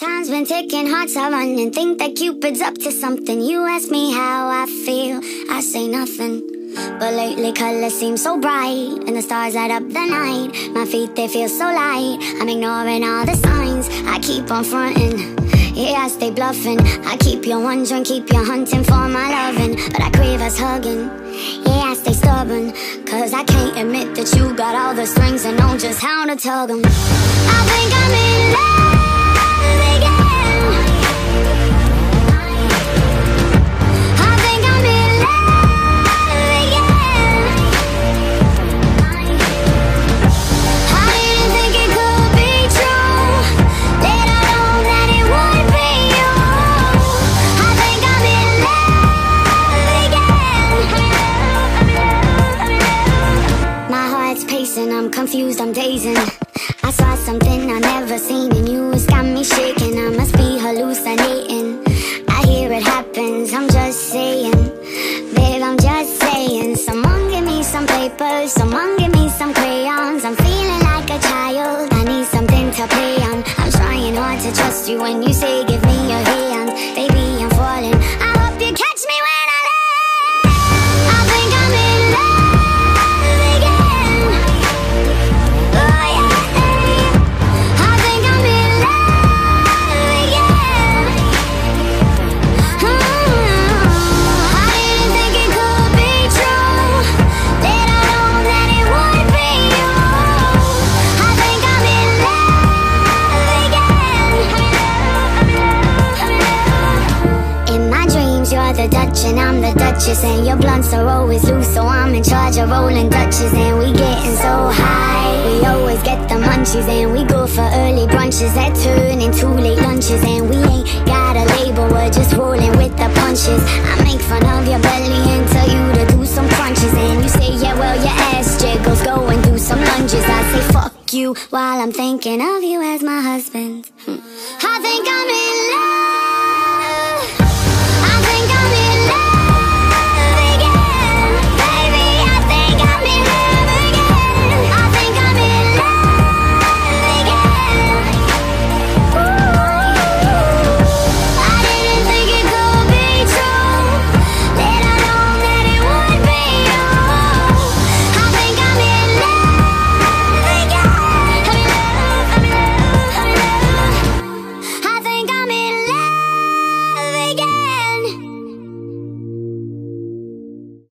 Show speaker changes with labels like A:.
A: Time's been ticking, hearts are running. Think that Cupid's up to something. You ask me how I feel, I say nothing. But lately colors seem so bright And the stars light up the night. My feet, they feel so light. I'm ignoring all the signs. I keep on fronting. Yeah, I stay bluffing. I keep you wondering, keep you hunting for my loving. But I crave us hugging. Yeah, I stay stubborn. Cause I can't admit that you got all the strings And know just how to tug them I think I'm in love I'm confused, I'm dazing. I saw something I never seen in you. It's got me shaking, I must be hallucinating. I hear it happens, I'm just saying. Babe, I'm just saying. Someone give me some papers, someone give me some crayons. I'm feeling like a child, I need something to play on. I'm trying hard to trust you when you say give me the Dutch and I'm the Duchess And your blunts are always loose so I'm in charge of rolling Dutches And we getting so high. We always get the munchies And we go for early brunches That turn into late lunches And we ain't got a label, we're just rolling with the punches. I make fun of your belly and tell you to do some crunches And you say yeah well your ass jiggles Go and do some lunges. I say fuck you while I'm thinking of you as my husband hmm.